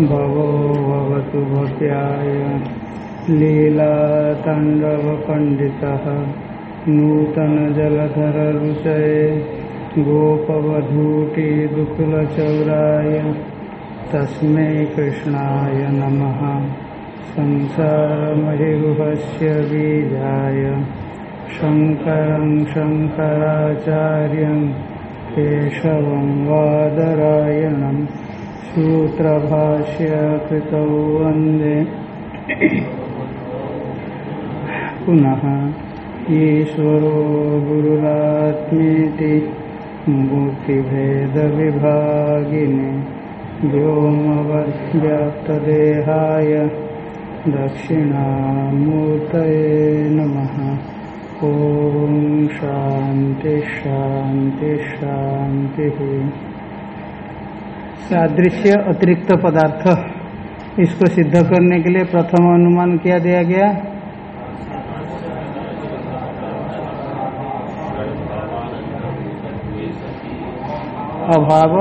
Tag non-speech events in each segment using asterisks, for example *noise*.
भवो भवतु भव्याय लीलाताण्डवपण्डितः नूतनजलधररुचये गोपवधूटिदुकुलचौराय तस्मै कृष्णाय नमः। संसारमहिगुहस्य बीजाय शङ्करं शङ्कराचार्यं केशवं वादरायणम् सूत्रभाष्य कृतौ वंदे। पुनः ईश्वरो गुरुरात्मेति मूर्तिभेदविभागिने व्योमवद्व्याप्तदेहाय दक्षिणामूर्तये नमः। ॐ शान्ति शान्ति शान्तिः। सादृश्य अतिरिक्त पदार्थ इसको सिद्ध करने के लिए प्रथम अनुमान क्या दिया गया। अभाव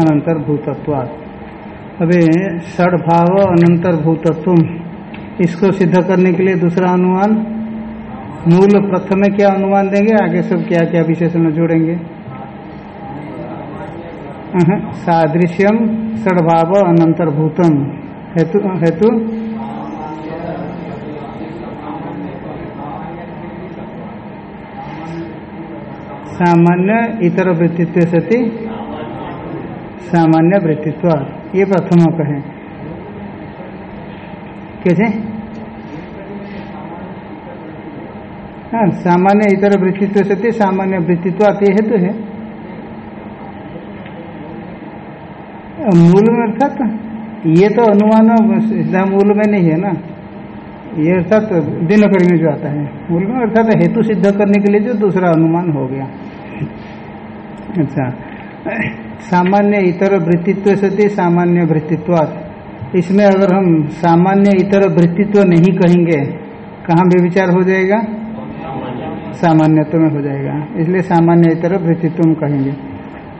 अनंतर भूतत्वात् अभी षडभाव अनंतर भूतत्व इसको सिद्ध करने के लिए दूसरा अनुमान। मूल प्रथम क्या अनुमान देंगे? आगे सब क्या क्या विशेषण जोड़ेंगे? सादृश्यम सद्भाव अनंतर्भूतम। हेतु हेतु? सामान्य इतर वृत्तित्व सती। सामान्य वृत्तित्व। ये प्रथम कहें। कैसे? हाँ सामान्य इतर वृत्तित्व सत्य सामान्य वृत्तित्व ये हेतु है। मूल में अर्थात, ये तो अनुमान मूल में नहीं है ना। ये अर्थात दिनकरी में जो आता है, मूल में अर्थात हेतु सिद्ध करने के लिए जो दूसरा अनुमान हो गया। अच्छा सामान्य इतर वृत्तित्व सती सामान्य वृत्तित्व इसमें अगर हम सामान्य इतर वृत्तित्व नहीं कहेंगे, कहाँ भी विचार हो जाएगा? सामान्यत्व में हो जाएगा। इसलिए सामान्य इतर वृत्तित्व कहेंगे।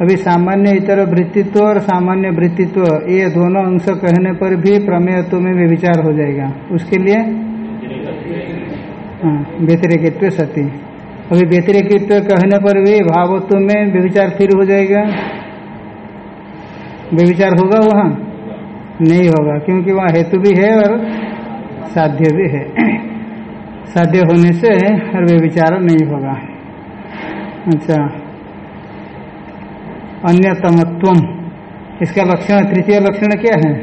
अभी सामान्य इतर वृत्तित्व और सामान्य वृत्तित्व, ये दोनों अंश कहने पर भी प्रमेयत्व में विचार हो जाएगा। उसके लिए? हाँ व्यतिरेकित्व सती। अभी व्यतिरेकित्व कहने पर भी भावत्व में व्यविचार फिर हो जाएगा। व्यविचार होगा वहाँ? नहीं होगा, क्योंकि वहाँ हेतु भी है और साध्य भी है। साध्य होने से और व्यविचार नहीं होगा। अच्छा। अन्यतमत्व इसका लक्षण, तृतीय लक्षण क्या है?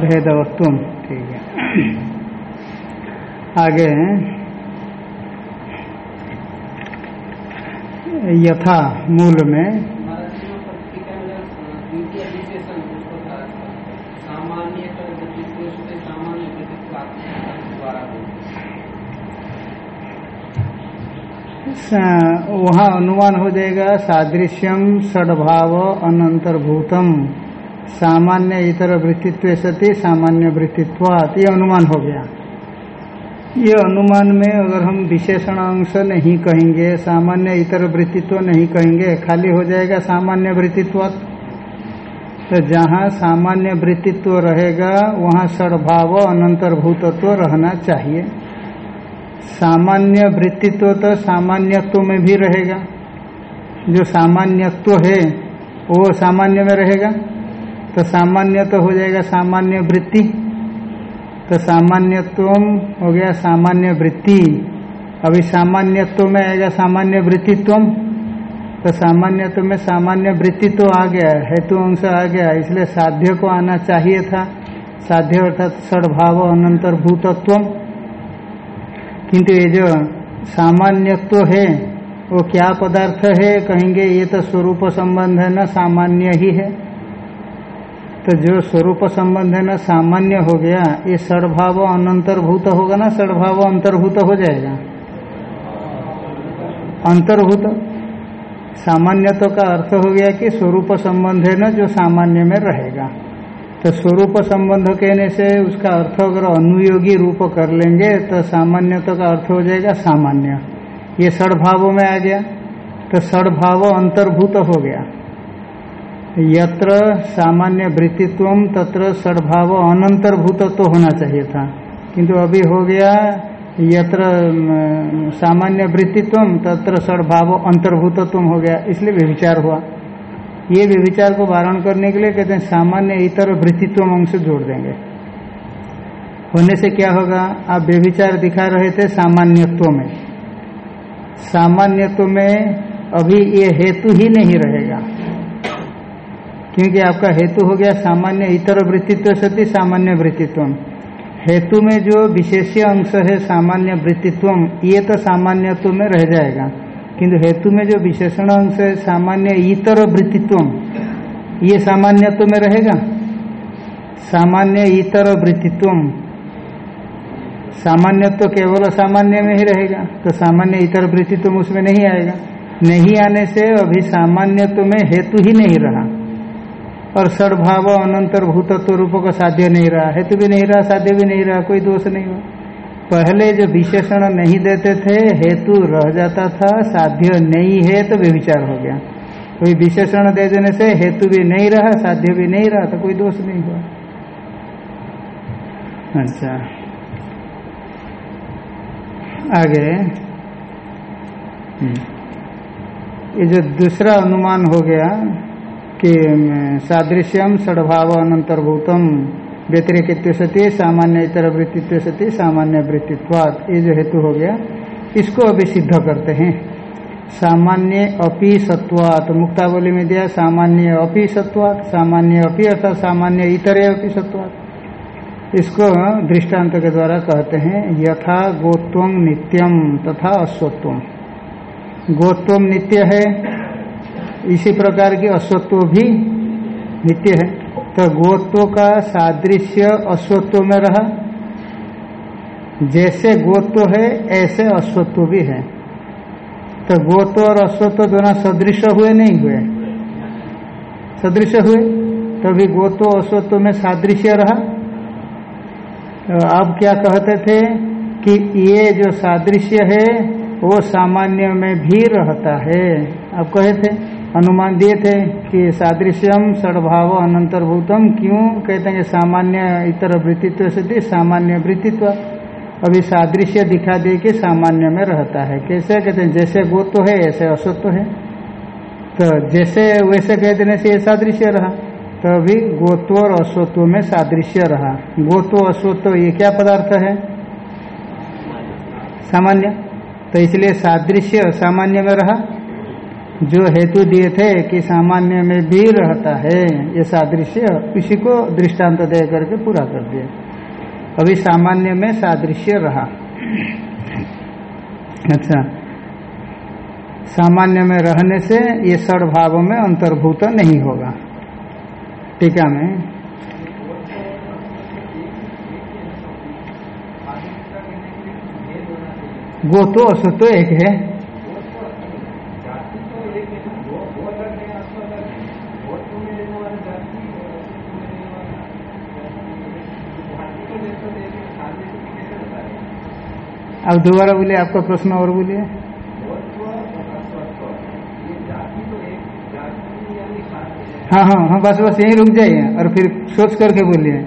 भेदवत्व ठीक है। आगे यथा, मूल में वहाँ अनुमान हो जाएगा, सादृश्यम सद्भाव अनंतर्भूतम। सामान्य इतर वृत्तित्व सती, सामान्य वृत्तित्वात। ये अनुमान हो गया। ये अनुमान में अगर हम विशेषण अंश नहीं कहेंगे, सामान्य इतर वृत्तित्व नहीं कहेंगे, खाली हो जाएगा सामान्य वृत्तित्व तो जहाँ सामान्य वृत्तित्व रहेगा, वहाँ सद्भाव अनंतर्भूतत्व रहना चाहिए। सामान्य वृत्तित्व तो सामान्यत्व में भी रहेगा। जो सामान्यत्व है, वो सामान्य में रहेगा। तो सामान्य तो हो जाएगा सामान्य वृत्ति तो सामान्यत्व हो गया सामान्य वृत्ति अभी सामान्यत्व में आएगा सामान्य वृत्तित्व तो सामान्यत्व में सामान्य वृत्ति तो आ गया, हेतु अंश आ गया। इसलिए साध्य को आना चाहिए था। साध्य अर्थात सद्भाव अनंतर भूतत्व किंतु ये जो सामान्यत्व है, वो क्या पदार्थ है, कहेंगे ये तो स्वरूप संबंध है, ना सामान्य ही है। तो जो स्वरूप संबंध है, ना सामान्य हो गया, ये सद्भाव अनंतर्भूत होगा ना सद्भाव अंतर्भूत हो जाएगा। अंतर्भूत। सामान्यत्व का अर्थ हो गया कि स्वरूप संबंध है ना, जो सामान्य में रहेगा। तो स्वरूप संबंध कहने से उसका अर्थ अगर अनुयोगी रूप कर लेंगे तो सामान्यता का अर्थ हो जाएगा सामान्य। ये सड़भावों में आ गया। तो सड़भाव अंतर्भूत हो गया। यत्र सामान्य वृत्तित्व, तत्र सड़भाव अनंतर्भूत तो होना चाहिए था। किंतु अभी हो गया, यत्र सामान्य वृत्तित्व, तत्र सड़भाव अंतर्भूतत्व हो गया। इसलिए विचार हुआ। ये भी विचार को वारण करने के लिए कहते हैं, सामान्य इतर वृत्तित्व अंश जोड़ देंगे। होने से क्या होगा? आप व्यभिचार दिखा रहे थे सामान्यत्व में। सामान्यत्व में अभी ये हेतु ही नहीं रहेगा। क्योंकि आपका हेतु हो गया सामान्य इतर वृत्तित्व सती सामान्य वृत्तित्व हेतु में जो विशेष अंश है सामान्य वृत्तित्व ये तो सामान्यत्व में रह जाएगा। किंतु हेतु में जो विशेषण अंश है, सामान्य इतर वृत्तित्व ये सामान्यत्व में रहेगा? सामान्य इतर वृत्तित्व सामान्यत्व केवल सामान्य में ही रहेगा तो सामान्य इतर वृत्तित्व उसमें नहीं आएगा। नहीं आने से अभी सामान्यत्व में हेतु ही नहीं रहा। और सड़भाव अनंतर भूतत्व रूप का साध्य नहीं रहा। हेतु भी नहीं रहा, साध्य भी नहीं रहा, कोई दोष नहीं हुआ। पहले जो विशेषण नहीं देते थे, हेतु रह जाता था, साध्य नहीं है तो व्यविचार हो गया। कोई विशेषण दे देने से हेतु भी नहीं रहा, साध्य भी नहीं रहा तो कोई दोष नहीं हुआ। अच्छा। आगे। हम्म। ये जो दूसरा अनुमान हो गया कि, सादृश्यम सद्भाव अनंतर्भूतम व्यतिरिक्त सती, सामान्य इतर वृत्तित्व सती, सामान्य वृत्तित्वात ये जो हेतु हो गया, इसको अभी सिद्ध करते हैं। सामान्य अपि सत्वात, मुक्तावली में दिया, सामान्य अपि सत्वात, सामान्य अपि अर्थात सामान्य इतर अपि सत्वात। इसको दृष्टांत के द्वारा कहते हैं, यथा गोत्व नित्यम तथा अश्वत्व गोत्व नित्य है, इसी प्रकार की अश्वत्व भी नित्य है। तो गोत्व का सादृश्य अश्वत्व में रहा जैसे गोत्व है, ऐसे अश्वत्व भी है। तो गोत्व और अश्वत्व दोनों सदृश हुए नहीं हुए? सदृश हुए, तभी तो गोत्व अश्वत्व में सादृश्य रहा। तो अब क्या कहते थे कि ये जो सादृश्य है, वो सामान्य में भी रहता है। आप कहे थे अनुमान दिए थे कि सादृश्यम सद्भाव अनंतर्भूतम, क्यों? कहते हैं, सामान्य इतर वृत्तित्व से सामान्य वृत्तित्व। अभी सादृश्य दिखा दे के सामान्य में रहता है। कैसे? कहते हैं, जैसे गोत्व है, ऐसे असत्व है। तो जैसे वैसे कह देने से ये सादृश्य रहा। तो अभी गोत्व और अश्वत्व में सादृश्य रहा। गोत्व अश्वत्व ये क्या पदार्थ है? सामान्य। तो इसलिए सादृश्य सामान्य में रहा। जो हेतु दिए थे कि सामान्य में भी रहता है, ये सादृश्य उसी को दृष्टांत दे करके पूरा कर दिया। अभी सामान्य में सादृश्य रहा। अच्छा। सामान्य में रहने से ये सड़भाव में अंतर्भूत नहीं होगा। टीका में। गो तो असतो एक है। अब दोबारा बोलिए, आपका प्रश्न और बोलिए। हाँ हाँ हाँ बस बस, यहीं रुक जाइए और फिर सोच करके बोलिए।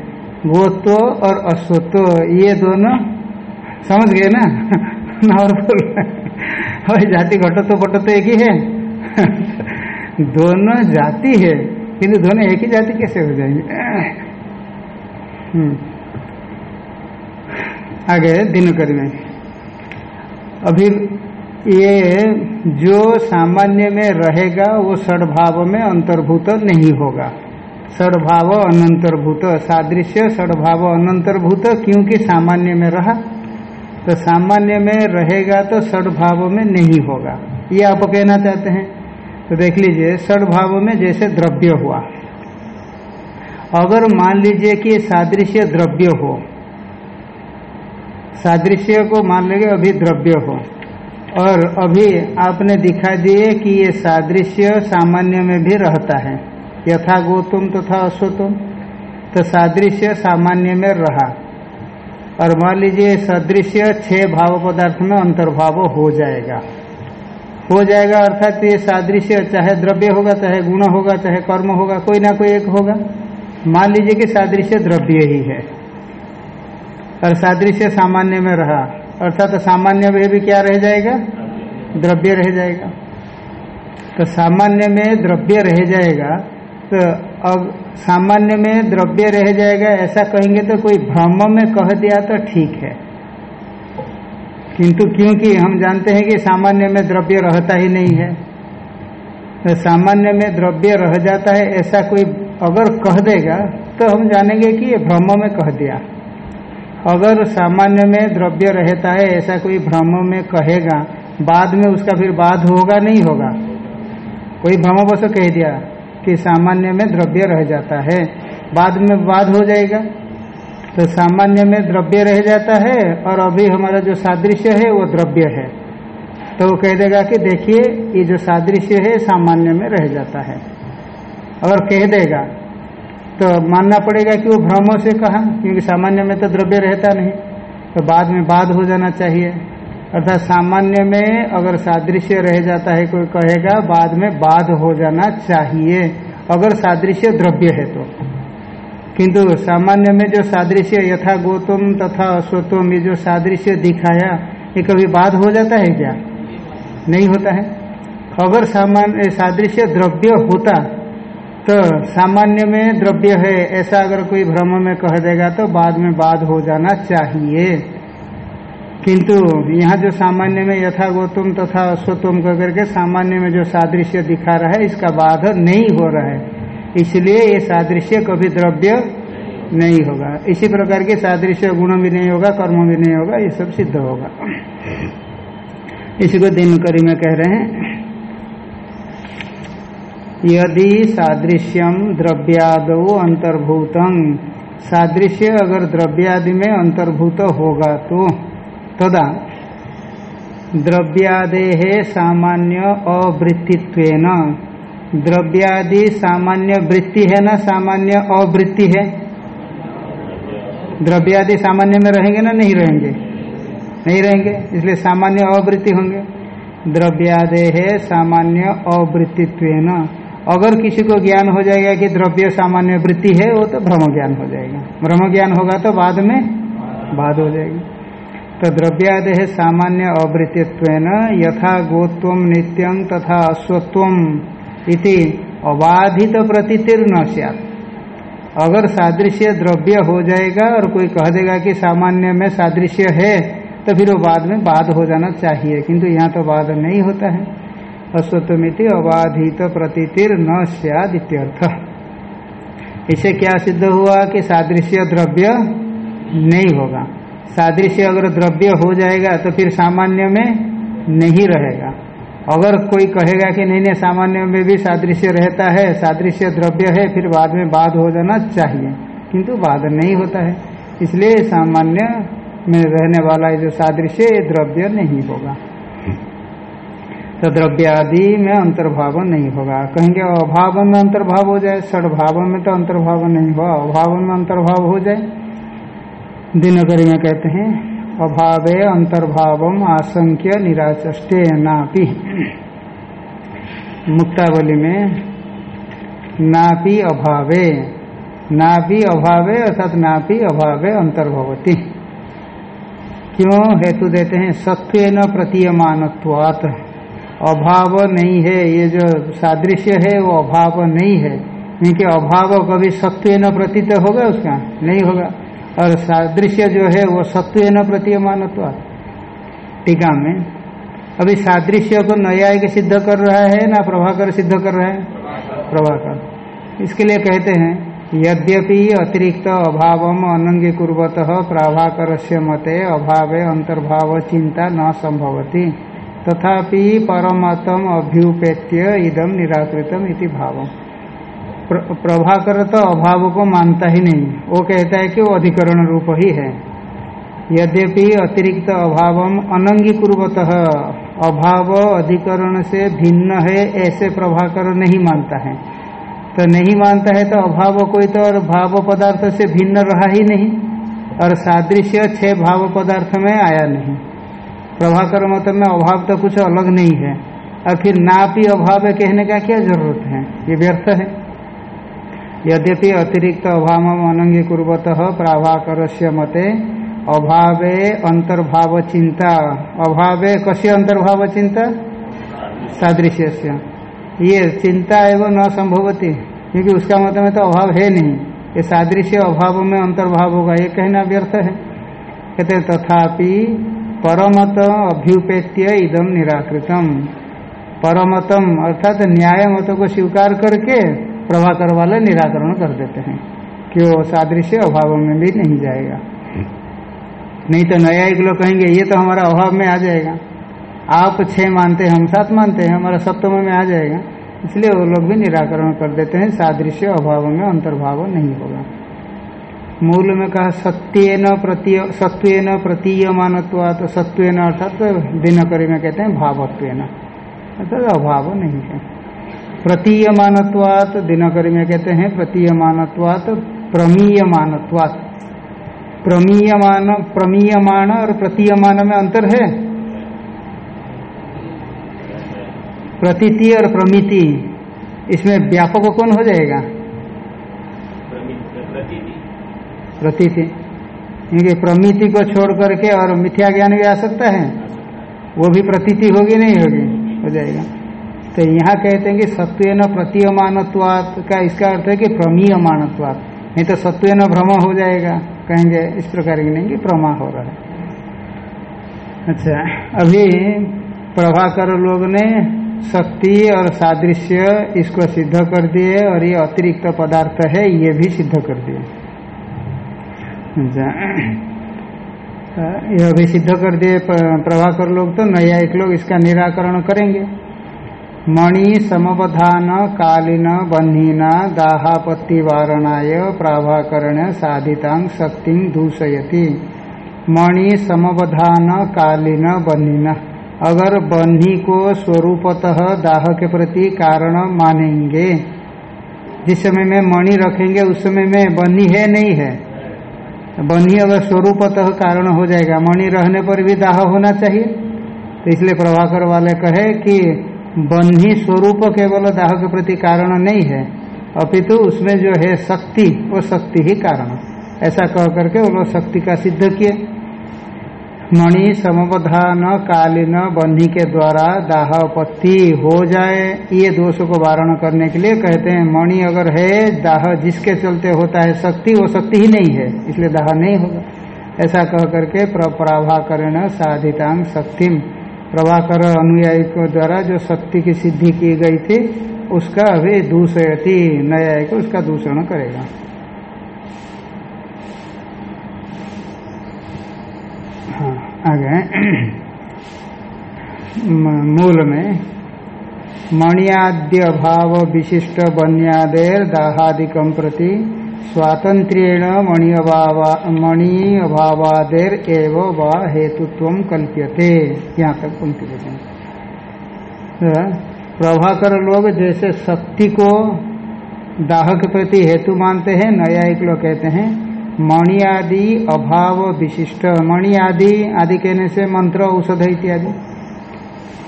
गोत्व और अश्वत्व ये दोनों, समझ गए ना? *laughs* और बोल भाई जाति घटो तो बटो तो एक ही है। *laughs* दोनों जाति है, किंतु दोनों एक ही जाति कैसे हो जाएँगे? *laughs* हम्म। आगे दिनकर में अभी ये जो सामान्य में रहेगा, वो सद्भाव में अंतर्भूत नहीं होगा। सद्भाव अनंतर्भूत, सादृश्य सड़भाव अनंतर्भूत क्योंकि सामान्य में रहा। तो सामान्य में रहेगा तो सद्भाव में नहीं होगा। ये आप कहना चाहते हैं? तो देख लीजिए सद्भाव में जैसे द्रव्य हुआ। अगर मान लीजिए कि सादृश्य द्रव्य हो सादृश्य को मान लेंगे अभी द्रव्य हो। और अभी आपने दिखा दिए कि ये सादृश्य सामान्य में भी रहता है। यथा गौतम तथा तो अश्वतुम तो सादृश्य सामान्य में रहा। और मान लीजिए सदृश्य छह भाव पदार्थ में अंतर्भाव हो जाएगा। हो जाएगा अर्थात ये सादृश्य चाहे द्रव्य होगा, चाहे गुण होगा, चाहे कर्म होगा, कोई ना कोई एक होगा। मान लीजिए कि सादृश्य द्रव्य ही है। और सादृश्य सामान्य में रहा। अर्थात तो सामान्य में भी क्या रह जाएगा? द्रव्य रह जाएगा। तो सामान्य में द्रव्य रह जाएगा तो अब सामान्य में द्रव्य रह जाएगा, ऐसा कहेंगे तो कोई भ्रम में कह दिया तो ठीक है। किंतु क्योंकि हम जानते हैं कि सामान्य में द्रव्य रहता ही नहीं है तो सामान्य में द्रव्य रह जाता है, ऐसा कोई अगर कह देगा तो हम जानेंगे कि ये भ्रम में कह दिया। अगर सामान्य में द्रव्य रहता है, ऐसा कोई भ्रम में कहेगा, बाद में उसका फिर बाद होगा, नहीं होगा? कोई भ्रम बस कह दिया कि सामान्य में द्रव्य रह जाता है, बाद में बाद हो जाएगा। तो सामान्य में द्रव्य रह जाता है और अभी हमारा जो सादृश्य है, वो द्रव्य है। तो वो कह देगा कि देखिए, ये जो सादृश्य है, सामान्य में रह जाता है। अगर कह देगा तो मानना पड़ेगा कि वो भ्रमों से कहा, क्योंकि सामान्य में तो द्रव्य रहता नहीं। तो बाद में बाद हो जाना चाहिए। अर्थात सामान्य में अगर सादृश्य रह जाता है, कोई कहेगा, बाद में बाद हो जाना चाहिए। अगर सादृश्य द्रव्य है तो। किंतु सामान्य में जो सादृश्य यथा गौतम तथा अश्वत्वम ये जो सादृश्य दिखाया, ये कभी बाद हो जाता है क्या? नहीं होता है। अगर सामान्य सादृश्य द्रव्य होता तो सामान्य में द्रव्य है, ऐसा अगर कोई भ्रम में कह देगा तो बाद में बाद हो जाना चाहिए। किंतु यहाँ जो सामान्य में यथा गौतम तथा अश्वतम कह करके सामान्य में जो सादृश्य दिखा रहा है, इसका बाध नहीं हो रहा है। इसलिए ये सादृश्य कभी द्रव्य नहीं होगा। इसी प्रकार के सादृश्य गुण भी नहीं होगा, कर्म भी नहीं होगा, ये सब सिद्ध होगा। इसी को दिन करी में कह रहे हैं। यदि सादृश्यम द्रव्याद अंतर्भूतम सादृश्य अगर द्रव्यादि में अंतर्भूत होगा तो तदा द्रव्यादे सामान्य अवृत्तित्व द्रव्यादि सामान्य वृत्ति है ना, सामान्य अवृत्ति है? द्रव्यादि सामान्य में रहेंगे ना, नहीं रहेंगे? नहीं रहेंगे, इसलिए सामान्य अवृत्ति होंगे। द्रव्यादे सामान्य अवृत्तित्व अगर किसी को ज्ञान हो जाएगा कि द्रव्य सामान्य वृत्ति है, वो तो भ्रम ज्ञान हो जाएगा। भ्रम ज्ञान होगा तो बाद में बाद हो जाएगी। तो द्रव्यादे है सामान्य अवृत्तित्व यथा गोत्व नित्यं तथा अश्वत्व इति अबाधित प्रतितीर्ण अगर सादृश्य द्रव्य हो जाएगा और कोई कह देगा कि सामान्य में सादृश्य है तो फिर वो बाद में बाद हो जाना चाहिए, किंतु यहाँ तो बाद नहीं होता है। अश्वत्वमिति अबाधित प्रतितिर न सियाद इसे क्या सिद्ध हुआ कि सादृश्य द्रव्य नहीं होगा? सादृश्य अगर द्रव्य हो जाएगा तो फिर सामान्य में नहीं रहेगा। अगर कोई कहेगा कि नहीं नहीं, सामान्य में भी सादृश्य रहता है, सादृश्य द्रव्य है, फिर बाद में बाद हो जाना चाहिए। किंतु बाद नहीं होता है। इसलिए सामान्य में रहने वाला जो सादृश्य द्रव्य नहीं होगा। तो द्रव्य आदि में अंतर्भाव नहीं होगा। कहेंगे अभाव में अंतर्भाव हो जाए सड़भाव में तो अंतर्भाव नहीं हुआ अभाव में अंतर्भाव हो जाए। दिनकरी में कहते हैं, अभावे अंतर्भाव आशंक्य निराचे नापी। मुक्तावली में, नापी अभावे। नापी अभावे अर्थात नापी अभावे अंतर्भवती। क्यों? हेतु देते हैं सत्व न अभाव नहीं है, ये जो सादृश्य है, वो अभाव नहीं है। क्योंकि अभाव कभी सत्व न प्रतीत होगा उसका? नहीं होगा। और सादृश्य जो है, वो सत्व न प्रतीयमान टीका में, अभी सादृश्य को न्यायिक सिद्ध कर रहा है ना प्रभाकर सिद्ध कर रहा है? प्रभाकर। इसके लिए कहते हैं, यद्यपि अतिरिक्त अभाव अनंगीकुर्वत प्राभाकर मते अभावे अंतर्भाव चिंता न संभवती। तथापि परमतम अभ्युपेत्य इदम निराकृतम इति भावम। प्रभाकर तो अभाव को मानता ही नहीं। वो कहता है कि वो अधिकरण रूप ही है। यद्यपि अतिरिक्त अभाव अनंगीकुर्वत, अभाव अधिकरण से भिन्न है, ऐसे प्रभाकर नहीं मानता है। तो नहीं मानता है तो अभाव कोई तो और भाव पदार्थ से भिन्न रहा ही नहीं, और सादृश्य छह भाव पदार्थ में आया नहीं। प्रभाकर मत में अभाव तो कुछ अलग नहीं है। और फिर नापी अभाव कहने का क्या ज़रूरत है? ये व्यर्थ है। यद्यपि अतिरिक्त अभाव अनंगी कुर्वत प्राभाकर से मते अभावे अंतर्भाव चिंता। अभावे कस्य अंतर्भाव चिंता? सादृश्य से ये चिंता एवं न संभवती, क्योंकि उसका मत में तो अभाव है नहीं। ये सादृश्य अभाव में अंतर्भाव होगा, ये कहना व्यर्थ है। कहते तथापि परमत अभ्युपेत्य इदम निराकृतम। परमतम अर्थात न्याय मत को स्वीकार करके प्रभाकर वाले निराकरण कर देते हैं। कि वो सादृश्य अभाव में भी नहीं जाएगा। नहीं तो नया एक लोग कहेंगे, ये तो हमारा अभाव में आ जाएगा। आप छह मानते हैं, हम सात मानते हैं, हमारा सप्तम में आ जाएगा। इसलिए वो लोग भी निराकरण कर देते हैं। सादृश्य अभाव में अंतर्भाव नहीं होगा। मूल में कहा सत्य न प्रतीय सत्व न प्रतीयमानत्वात सत्व अर्थात दिनकरी में कहते हैं भावत्व अर्थात अभाव नहीं है। प्रतीयमानत्वात दिनकरी में कहते हैं प्रतीयमानत्वात प्रमीयमानत्वात। प्रमीयमान प्रमीयमान और प्रतीयमान में अंतर है। प्रतीति और प्रमिति। इसमें व्यापक कौन हो जाएगा? प्रतीति क्योंकि प्रमिति को छोड़ करके और मिथ्या ज्ञान भी आ सकता है। वो भी प्रतीति होगी, नहीं होगी? हो जाएगा। तो यहाँ कहते हैं कि सत्व न प्रतीयमानत्वात का इसका अर्थ है कि प्रमीयमानत्वात। नहीं तो सत्व न भ्रम हो जाएगा। कहेंगे इस प्रकार की नहीं कि प्रमा हो रहा है। अच्छा अभी प्रभाकर लोग ने शक्ति और सादृश्य इसको सिद्ध कर दिए और ये अतिरिक्त पदार्थ है, ये भी सिद्ध कर दिए। यह भी सिद्ध कर दिए प्रभाकर लोग तो नया एक लोग इसका निराकरण करेंगे। मणि समवधान कालीन बन्हीना दाहापत्ति वारणाय प्राभाकरण साधितांग शक्ति दूषयति। मणि समवधान कालीन बन्हीन। अगर बन्ही को स्वरूपतः दाह के प्रति कारण मानेंगे, जिस समय में मणि रखेंगे, उस समय में बन्ही है, नहीं है। बन्ही अगर स्वरूपतः कारण हो जाएगा। मणि रहने पर भी दाह होना चाहिए। तो इसलिए प्रभाकर वाले कहे कि बन्ही स्वरूप केवल दाह के प्रति कारण नहीं है, अपितु उसमें जो है शक्ति, वो शक्ति ही कारण। ऐसा कह करके वो लोग शक्ति का सिद्ध किए मणि समवधान कालीन बन्ही के द्वारा दाह दाहपत्ति हो जाए। ये दोष को वारण करने के लिए कहते हैं, मणि अगर है, दाह जिसके चलते होता है शक्ति, वो शक्ति ही नहीं है, इसलिए दाह नहीं होगा। ऐसा कह करके प्रभाकरण साधितांग शक्तिम प्रभाकर अनुयायी को द्वारा जो शक्ति की सिद्धि की गई थी, उसका अभी दूषयती, न्यायिक उसका दूषण करेगा। आगे मूल में, मणियाद्य भाव विशिष्ट बन्यादेर दाहादिकम प्रति स्वातंत्रेण मणि अभाव मणि अभावादेर एव व हेतुत्व कल्प्यते। यहाँ तक पंक्ति देखें प्रभाकर लोग जैसे शक्ति को दाह के प्रति हेतु मानते हैं, न्यायिक लोग कहते हैं मणि आदि अभाव विशिष्ट। मणि आदि आदि कहने से मंत्र, औषध इत्यादि।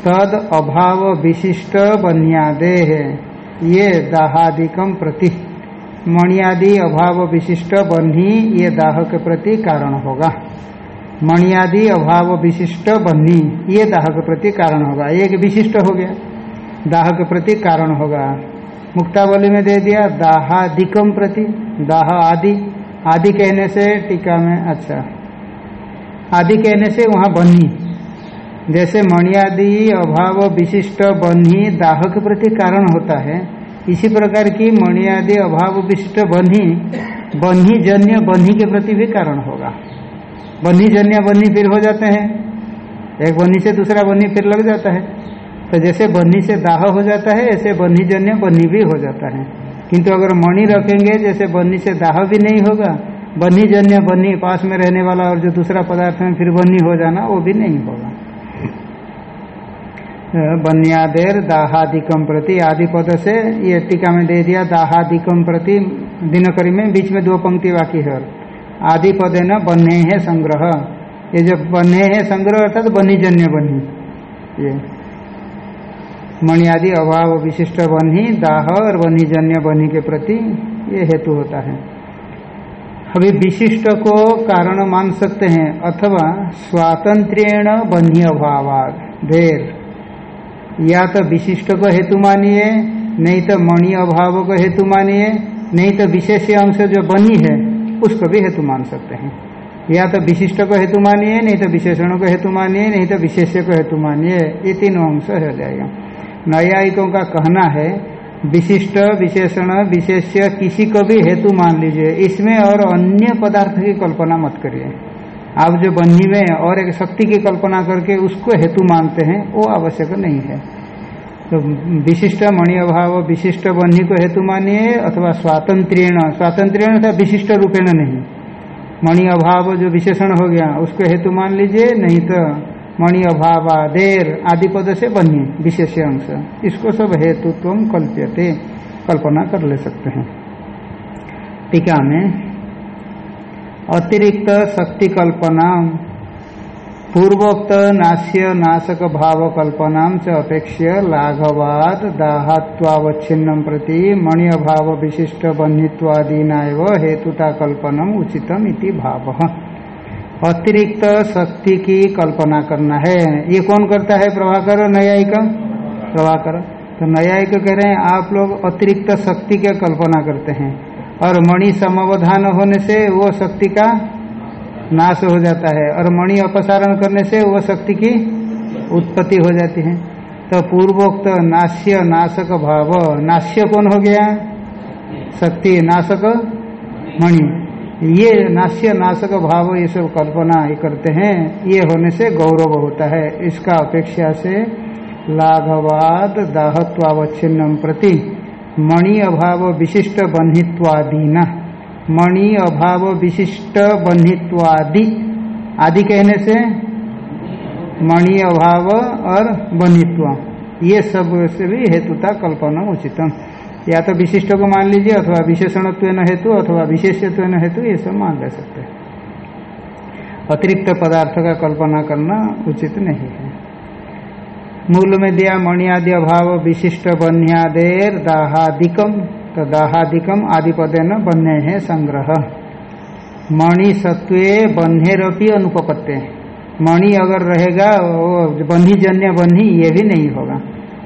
तद अभाव विशिष्ट बन्यादे है। ये दाहादिकम प्रति। मणियादि अभाव विशिष्ट बन्ही ये दाह के प्रति कारण होगा। मणियादि अभाव विशिष्ट बन्ही ये दाह के प्रति कारण होगा। एक विशिष्ट हो गया। दाह के प्रति कारण होगा। मुक्तावली में दे दिया दाहादिकम प्रति दाह आदि आदि कहने से टीका में अच्छा। आदि कहने से वहाँ बन्ही। जैसे मणियादि अभाव विशिष्ट बन्ही दाह के प्रति कारण होता है, इसी प्रकार की मणियादि अभाव विशिष्ट बन्ही बन्ही जन्य बन्ही के प्रति भी कारण होगा। बन्ही जन्य बन्ही फिर हो जाते हैं। एक बन्ही से दूसरा बन्ही फिर लग जाता है। तो जैसे बन्ही से दाह हो जाता है, ऐसे बन्ही जन्य बन्ही भी हो जाता है। किंतु अगर मणि रखेंगे, जैसे बन्नी से दाह भी नहीं होगा, बन्नी जन्य, बन्नी पास में रहने वाला और जो दूसरा पदार्थ में फिर बन्नी हो जाना, वो भी नहीं होगा। बन्यादेर दाहादिकम प्रति आदि पद से ये टीका में दे दिया दाहादिकम प्रति दिनकरी में बीच में दो पंक्ति बाकी है आदि पद है न बन्हे है संग्रह। ये जो बन्हे है संग्रह, अर्थात तो बन्हीजन्य बन्ही ये। मणि अभाव विशिष्ट बन्ही, दाह और बन्हीजन्य बन्ही के प्रति ये हेतु होता है। अभी विशिष्ट को कारण मान सकते हैं, अथवा स्वातंत्र्यण बन्ही अभाव भेर या तो विशिष्ट को हेतु मानिए, नहीं तो मणि अभाव को हेतु मानिए, नहीं तो विशेष अंश जो बनी है, उसको भी हेतु मान सकते हैं। या तो विशिष्ट को हेतु मानिए, नहीं तो विशेषण को हेतु मानिए, नहीं तो विशेष्य को हेतु मानिए, ये तीनों अंश हो जाएगा। न्यायिकों का कहना है, विशिष्ट, विशेषण, विशेष्य किसी को भी हेतु मान लीजिए। इसमें और अन्य पदार्थ की कल्पना मत करिए। आप जो बन्ही में और एक शक्ति की कल्पना करके उसको हेतु मानते हैं, वो आवश्यक नहीं है। तो विशिष्ट मणि अभाव, विशिष्ट बन्ही को हेतु मानिए अथवा स्वातंत्रण स्वातंत्रण था विशिष्ट रूपेण नहीं। मणि अभाव जो विशेषण हो गया, उसको हेतु मान लीजिए, नहीं तो मणि अभाव देर आदि पद से बन्ही विशेष अंश। इसको सब हेतुत्व कल्प्यते, कल्पना कर ले सकते हैं। टीका में, अतिरिक्त शक्ति कल्पना पूर्वोक्त नाश्य नाशक भाव कल्पना च अपेक्ष्य लाघवाद, दाहत्वावच्छिन्न प्रति मणि अभाव विशिष्ट बन्हीत्वादीना हेतुता कल्पनम उचितम इति भाव। अतिरिक्त शक्ति की कल्पना करना है। ये कौन करता है प्रभाकर? न्यायिक? प्रभाकर। तो न्यायिक कह रहे हैं, आप लोग अतिरिक्त शक्ति की कल्पना करते हैं और मणि समावधान होने से वो शक्ति का नाश हो जाता है और मणि अपसारण करने से वो शक्ति की उत्पत्ति हो जाती है। तो पूर्वोक्त नाश्य नाशक भाव। नाश्य कौन हो गया? शक्ति नाशक मणि। ये नाश्य नाशक भाव, ये सब कल्पना करते हैं, ये होने से गौरव होता है। इसका अपेक्षा से लाघवाद दाहत्वावच्छिन्नम प्रति मणि अभाव विशिष्ट बन्हित्वादीना। मणि अभाव विशिष्ट बन्हित्वादि। आदि कहने से मणि अभाव और बन्हित्व। ये सबसे भी हेतुता कल्पना उचितम। या तो विशिष्ट को मान लीजिए अथवा विशेषणत्व हेतु अथवा विशेषत्व हेतु ये सब मान ले सकते हैं। अतिरिक्त पदार्थ का कल्पना करना उचित नहीं है। मूल में दिया मणि आदि अभाव विशिष्ट बन्यादेर दाहादिकम तो दाहादिकम आदि पदे न बन्हे है संग्रह। मणि सत्वे बन्हेरपी अनुपत्ते मणि अगर रहेगा, वो बन्ही जन्य बन्ही, ये भी नहीं होगा।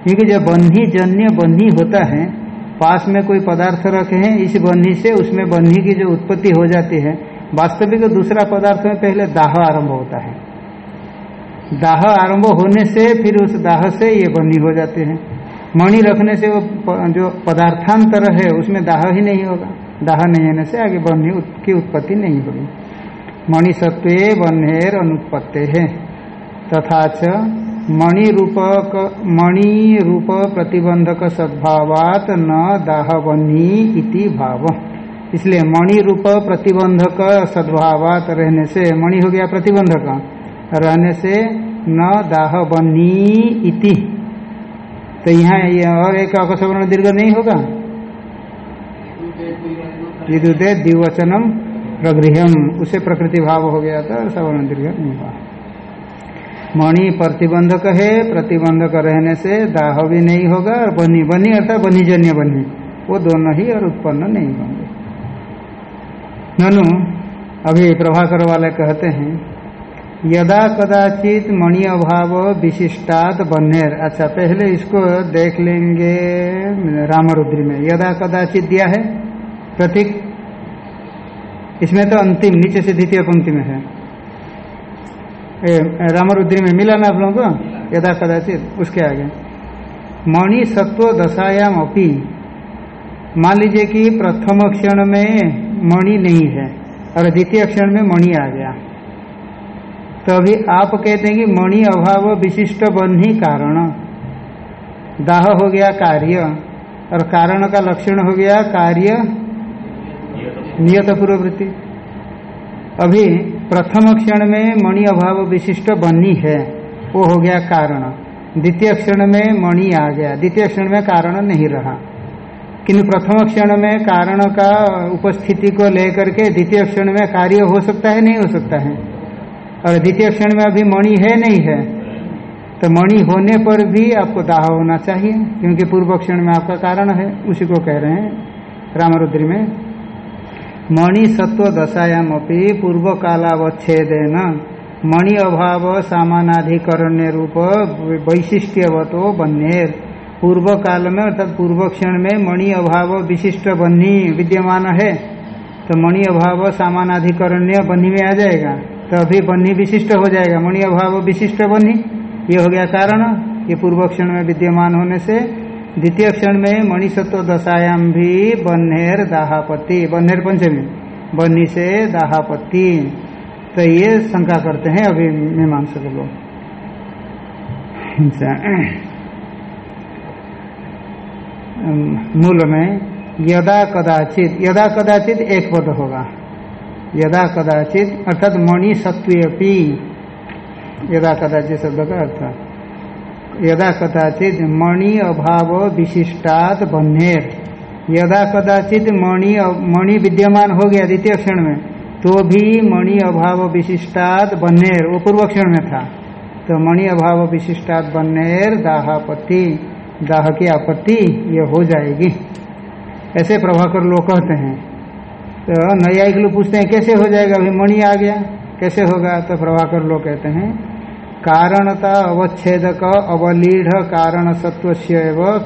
क्योंकि जब बन्ही जन्य बन्ही होता है पास में कोई पदार्थ रखे हैं, इस बन्ही से उसमें बन्ही की जो उत्पत्ति हो जाती है, वास्तविक दूसरा पदार्थ में पहले दाह आरंभ होता है। दाह आरंभ होने से फिर उस दाह से ये बनी हो जाते हैं। मणि रखने से वो जो पदार्थांतर है, उसमें दाह ही नहीं होगा। दाह नहीं होने से आगे बन्ही की उत्पत्ति नहीं होगी। मणि सत्व बन्हेर अनुत्पत्ति है। तथा च मणि रूपक मणि रूप प्रतिबंधक सद्भावात न दाह बन्ही इति भाव। इसलिए मणि रूप प्रतिबंधक सद्भावात रहने से, मणि हो गया प्रतिबंधक। रहने से न दाह बनी इति। तो यहाँ और एक अकसवर्ण दीर्घ नहीं होगा? विदुदे द्विवचनम प्रगृहम उसे प्रकृति भाव हो गया था, सवर्ण दीर्घ नहीं हुआ। मणि प्रतिबंधक है, प्रतिबंधक रहने से दाह भी नहीं होगा और बनी बनी अर्थात बनीजन्य बनी। वो दोनों ही और उत्पन्न नहीं होंगे। ननु, अभी प्रभाकर वाले कहते हैं, यदा कदाचित मणि अभाव विशिष्टात बन्हेर। अच्छा पहले इसको देख लेंगे रामरुद्री में। यदा कदाचित दिया है, प्रतीक। इसमें तो अंतिम, नीचे से द्वितीय पंक्ति में है। रामरुद्री में मिला ना आप लोगों को यदा कदाचित उसके आगे। मणि सत्व दशायाम अपी। मान लीजिए कि प्रथम क्षण में मणि नहीं है और द्वितीय क्षण में मणि आ गया। तो अभी आप कहते हैं कि मणि अभाव विशिष्ट बन्ही कारण। दाह हो गया कार्य और कारण का लक्षण हो गया कार्य। नियत पूर्ववृत्ति अभी प्रथम क्षण में मणि अभाव विशिष्ट बनी है। वो हो गया कारण। द्वितीय क्षण में मणि आ गया। द्वितीय क्षण में कारण नहीं रहा। किंतु प्रथम क्षण में कारण का उपस्थिति को लेकर के द्वितीय क्षण में कार्य हो सकता है, नहीं हो सकता है? और द्वितीय क्षण में अभी मणि है, नहीं है? तो मणि होने पर भी आपको दाह होना चाहिए, क्योंकि पूर्व क्षण में आपका कारण है, उसी को कह रहे हैं रामरुद्री में। मणि सत्व दशायाम अपनी पूर्व कालावच्छेदेन मणि अभाव सामानाधिकरण्य रूप वैशिष्ट्यवतो बन्नेर। पूर्व काल में अर्थात पूर्व क्षण में मणि अभाव विशिष्ट बन्ही विद्यमान है। तो मणि अभाव सामानाधिकरण्य बन्ही में आ जाएगा। तो अभी बन्ही विशिष्ट हो जाएगा। मणि अभाव विशिष्ट बन्ही ये हो गया कारण। ये पूर्व क्षण में विद्यमान होने से द्वितीय क्षण में मणिसत्व दशायाम भी बन्हेर दाहापत्ति, बन्हेर पंचमी बन्ही से दाहापत्ति। तो ये शंका करते हैं अभी मीमांस के लोग मूल में यदा कदाचित यदा कदाचित एक पद होगा। यदा कदाचित, अर्थात मणि सत्वी यदा कदाचित शब्द का अर्थ। यदा कदाचित मणि अभाव विशिष्टात बन्हेर यदा कदाचित मणि मणि विद्यमान हो गया द्वितीय क्षण में तो भी मणि अभाव विशिष्टात बन्हेर वो पूर्व क्षण में था। तो मणि अभाव विशिष्टात बन्हेर दाहापत्ति दाह की आपत्ति, ये हो जाएगी। ऐसे प्रभाकर लोग कहते हैं। तो नयायिक लोग पूछते हैं, कैसे हो जाएगा? अभी मणि आ गया, कैसे होगा? तो प्रभाकर लोग कहते हैं कारणता अवच्छेदक अवलीढ़ कारण सत्व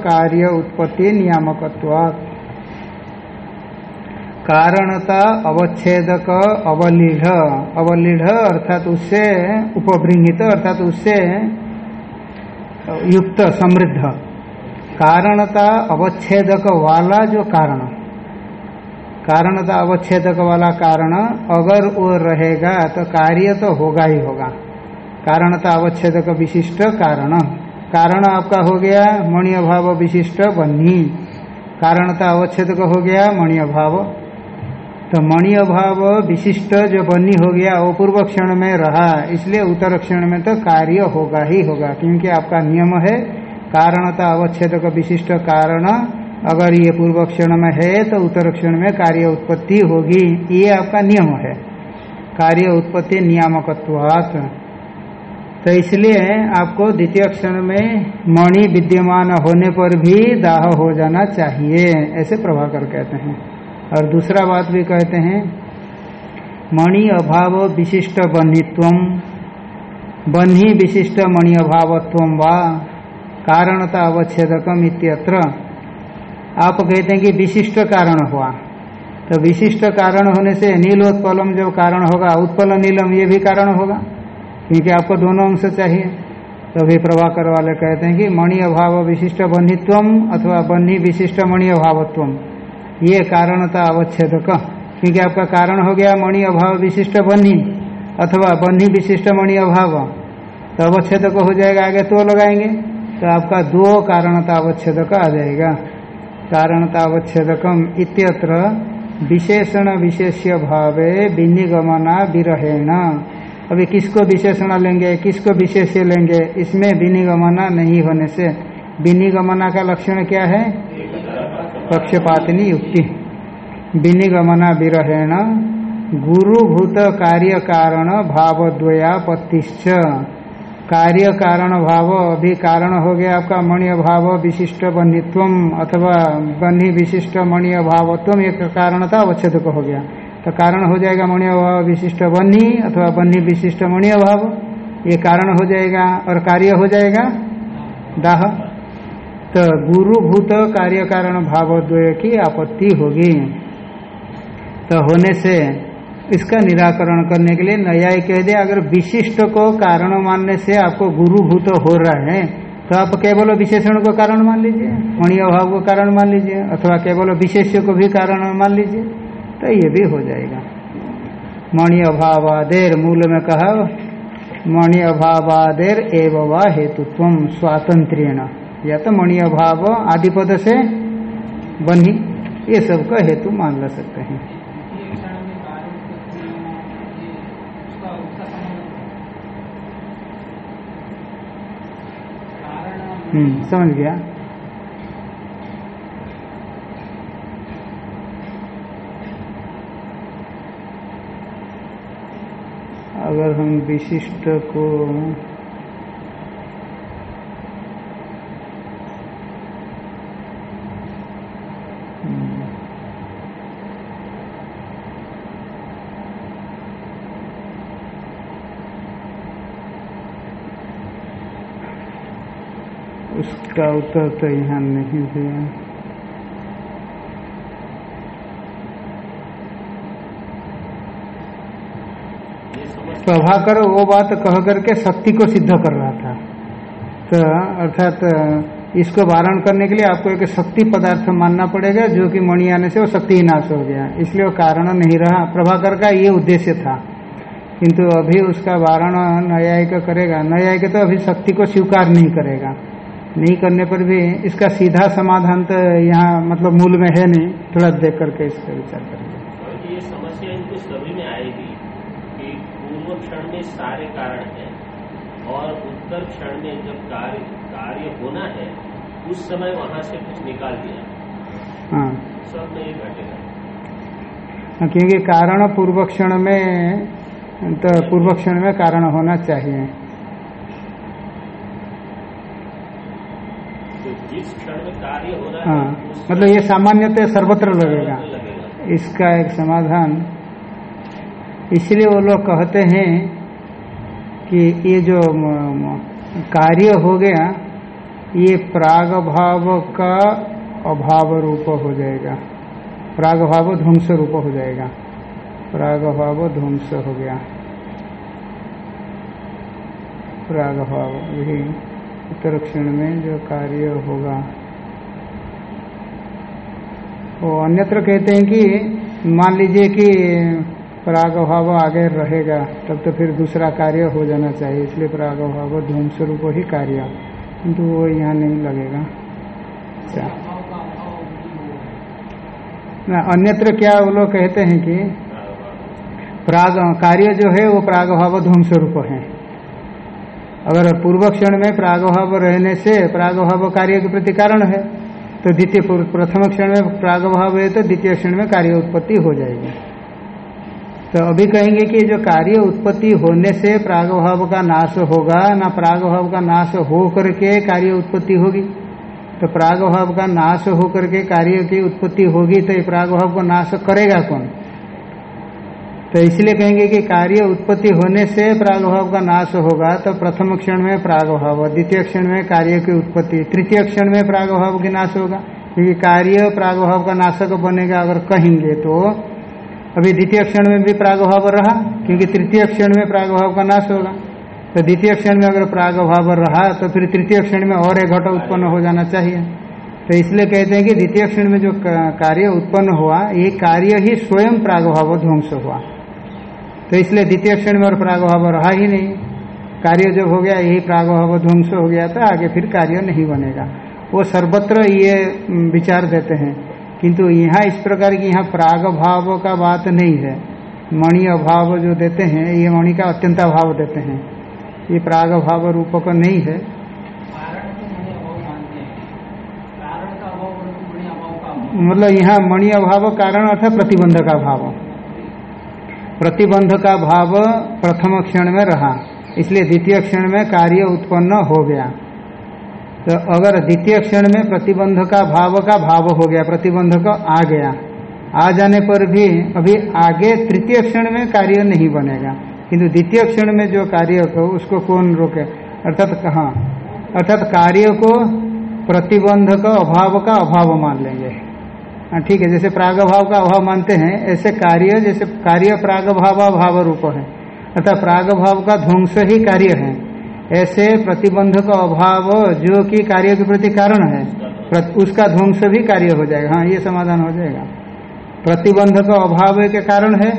कार्य उत्पत्ति नियामक कारणता अवच्छेदक अवलीढ़ अवलीढ़ अर्थात उससे उपबृंहित अर्थात उससे युक्त, समृद्ध। कारणता अवच्छेदक वाला जो कारण। कारणता अवच्छेदक वाला कारण अगर वो रहेगा तो कार्य तो होगा ही होगा। कारणता अवच्छेद का विशिष्ट कारण। कारण आपका हो गया मणि अभाव विशिष्ट बन्ही। कारणता अवच्छेद का हो गया मणि अभाव तो मणि अभाव विशिष्ट जो बन्ही हो गया, वो पूर्व क्षण में रहा। इसलिए उत्तर क्षण में तो कार्य होगा ही होगा, क्योंकि आपका नियम है, कारणता अवच्छेद का विशिष्ट कारण। अगर ये पूर्व क्षण में है तो उत्तर क्षण में कार्य उत्पत्ति होगी। ये आपका नियम है। कार्य उत्पत्ति नियामकत्वात्। तो इसलिए आपको द्वितीय क्षण में मणि विद्यमान होने पर भी दाह हो जाना चाहिए, ऐसे प्रभाकर कहते हैं। और दूसरा बात भी कहते हैं, मणि अभाव विशिष्ट बन्हीत्व बन्ही विशिष्ट मणि अभावत्व व कारणता अवच्छेदकम इत्यत्र आप कहते हैं कि विशिष्ट कारण हुआ। तो विशिष्ट कारण होने से नीलोत्पलम जब कारण होगा, उत्पल नीलम ये भी कारण होगा। क्योंकि आपको दोनों अंश चाहिए। तो प्रभाकर वाले कहते हैं कि मणि अभाव विशिष्ट बन्हीत्व अथवा बन्ही विशिष्ट मणि अभावत्व ये कारणता अवच्छेद क्योंकि आपका कारण हो गया मणि अभाव विशिष्ट बन्ही अथवा बन्ही विशिष्ट मणि अभाव। तो अवच्छेद हो जाएगा, आगे तो लगाएँगे। तो आपका दो कारणता का आ जाएगा। कारणता अवच्छेदकम इत्यत्र विशेषण विशेष्य भावे विनिगमना विरहेण। अभी किसको विशेषण लेंगे, किसको विशेष लेंगे, इसमें विनिगमना नहीं होने से। विनिगमना का लक्षण क्या है? पक्षपातनी युक्ति। विनिगमना विरहेण, गुरुभूत कार्य कारण भाव भावद्वयापत्तिश्च। कार्य कारण भाव अभी कारण हो गया आपका मणि भाव, विशिष्ट बन्हीत्व अथवा बन्ही विशिष्ट मणि भावत्व एक कारण था अवच्छेद हो गया। तो कारण हो जाएगा मणि अभाव विशिष्ट बन्ही अथवा बन्ही विशिष्ट मणि अभाव ये कारण हो जाएगा और कार्य हो जाएगा दाह। तो गुरुभूत कार्य कारण भाव द्वय की आपत्ति होगी। तो होने से इसका निराकरण करने के लिए नया कह दिया अगर विशिष्ट को कारण मानने से आपको गुरुभूत हो रहा है तो आप केवल विशेषण को कारण मान लीजिए मणि अभाव को कारण मान लीजिए, अथवा केवल विशेष्य को भी कारण मान लीजिए। तो ये भी हो जाएगा। मणि अभाव अभावादेर मूल में कहा मणि अभाव अभावादेर एवं हेतुत्व स्वातंत्रण या तो मणि अभाव आदि पद से बनी, ये सब का हेतु मान ला सकते हैं। हम्म समझ गया। अगर हम विशिष्ट को उसका उत्तर तो यहाँ नहीं दिया प्रभाकर वो बात कह करके शक्ति को सिद्ध कर रहा था। तो अर्थात इसको वारण करने के लिए आपको एक शक्ति पदार्थ मानना पड़ेगा, जो कि मणि आने से वो शक्ति ही नाश हो गया। इसलिए वो कारण नहीं रहा। प्रभाकर का ये उद्देश्य था। किंतु अभी उसका वारण न्यायिक करेगा। न्यायिक तो अभी शक्ति को स्वीकार नहीं करेगा। नहीं करने पर भी इसका सीधा समाधान तो यहाँ मतलब मूल में है नहीं। थोड़ा देख करके इसका विचार करेंगे ये समस्या इनको सभी में आएगी कि पूर्व क्षण में सारे कारण हैं और उत्तर क्षण में जब कार्य कार्य होना है उस समय वहाँ से कुछ निकाल दिया। हाँ। सब में ये घटेगा हाँ, क्योंकि कारण पूर्व क्षण में तो पूर्व क्षण में कारण होना चाहिए। तो जिस क्षण में कार्य हो रहा है हाँ मतलब ये सामान्यतः सर्वत्र लगेगा। लगेगा। इसका एक समाधान इसलिए वो लोग कहते हैं कि ये जो कार्य हो गया, ये प्राग भाव का अभाव रूप हो जाएगा। प्राग भाव ध्वंस रूप हो जाएगा। प्राग भाव ध्वंस हो गया। प्राग भाव यही उत्तर क्षण में जो कार्य होगा। वो अन्यत्र कहते हैं कि मान लीजिए कि प्राग भाव आगे रहेगा, तब तो फिर दूसरा कार्य हो जाना चाहिए। इसलिए प्राग भाव ध्वंस रूप ही कार्य। किंतु वो यहाँ नहीं लगेगा। अच्छा। ना, अन्यत्र क्या वो लोग कहते हैं कि प्राग, कार्य जो है वो प्राग भाव ध्वंस रूप है। अगर पूर्व क्षण में प्राग भाव रहने से प्राग भाव कार्य के प्रति कारण है तो द्वितीय, प्रथम क्षण में प्राग भाव है तो द्वितीय क्षण में कार्य उत्पत्ति हो जाएगी। तो अभी कहेंगे कि जो कार्य उत्पत्ति होने से प्राग भाव का नाश होगा, ना प्राग भाव का नाश हो करके कार्य उत्पत्ति होगी। तो प्राग भाव का नाश हो करके कार्य की उत्पत्ति होगी तो ये प्राग भाव को नाश करेगा कौन? तो इसलिए कहेंगे कि कार्य उत्पत्ति होने से प्रागभाव का नाश होगा तो प्रथम क्षण में प्रागभाव द्वितीय क्षण में कार्य की उत्पत्ति, तृतीय क्षण में प्रागभाव की नाश होगा। क्योंकि कार्य प्रागभाव का नाशक बनेगा अगर कहेंगे तो अभी द्वितीय क्षण में भी प्रागभाव रहा, क्योंकि तृतीय क्षण में प्रागभाव का नाश होगा। तो द्वितीय क्षण में अगर प्रागभाव रहा तो फिर तृतीय क्षण में और एक घट उत्पन्न हो जाना चाहिए। तो इसलिए कहते हैं कि द्वितीय क्षण में जो कार्य उत्पन्न हुआ, ये कार्य ही स्वयं प्रागभाव ध्वंस हुआ। तो इसलिए द्वितीय क्षण में और प्रागभाव रहा ही नहीं। कार्य जब हो गया, यही प्रागभाव ध्वंस हो गया तो आगे फिर कार्य नहीं बनेगा। वो सर्वत्र ये विचार देते हैं। किंतु यहाँ इस प्रकार की यहाँ प्राग भाव का बात नहीं है। मणि अभाव जो देते हैं ये मणि का अत्यंत अभाव देते हैं। ये प्राग भाव रूप का नहीं है। अभाव मतलब यहाँ मणि अभाव कारण अर्थात प्रतिबंध का भाव। प्रतिबंध का भाव प्रथम क्षण में रहा। इसलिए द्वितीय क्षण में कार्य उत्पन्न हो गया। तो अगर द्वितीय क्षण में प्रतिबंध का भाव का भाव हो गया प्रतिबंध का आ गया, आ जाने पर भी अभी आगे तृतीय क्षण में कार्य नहीं बनेगा। किंतु द्वितीय क्षण में जो कार्य को उसको कौन रोके? अर्थात कहाँ? अर्थात कार्य को प्रतिबंध का अभाव का अभाव मान लेंगे। हाँ ठीक है, जैसे प्रागभाव का अभाव मानते हैं, ऐसे कार्य, जैसे कार्य प्रागभाव भाव रूप है। अर्थात प्रागभाव का ध्वंस ही कार्य है। ऐसे प्रतिबंध का अभाव जो कि कार्य के प्रति कारण है उसका ध्वंस भी कार्य हो जाएगा। हाँ ये समाधान हो जाएगा। प्रतिबंध का अभाव के कारण है,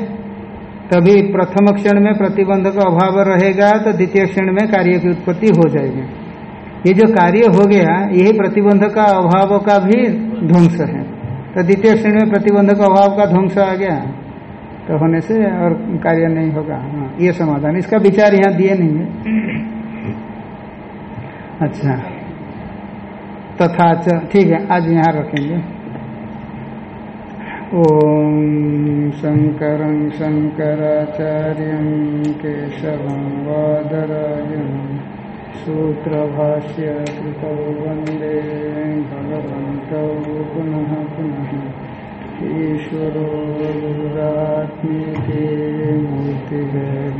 तभी प्रथम क्षण में प्रतिबंध का अभाव रहेगा तो द्वितीय क्षण में कार्य की उत्पत्ति हो जाएगी। ये जो कार्य हो गया, यही प्रतिबंध का अभाव का भी ध्वंस है। तो द्वितीय क्षण में प्रतिबंध का अभाव का ध्वंस आ गया तो होने से और कार्य नहीं होगा। हाँ ये समाधान। इसका विचार यहाँ दिए नहीं है। अच्छा। तथा ठीक है, आज यहाँ रखेंगे। ॐ शङ्करं शङ्कराचार्यं केशवं वादरायं सूत्रभाष्य कृतौ वंदे भगवन्तौ पुनः पुनः। ईश्वर ईश्वरो गुरुरात्मीके मूर्तिभेदविभागिनि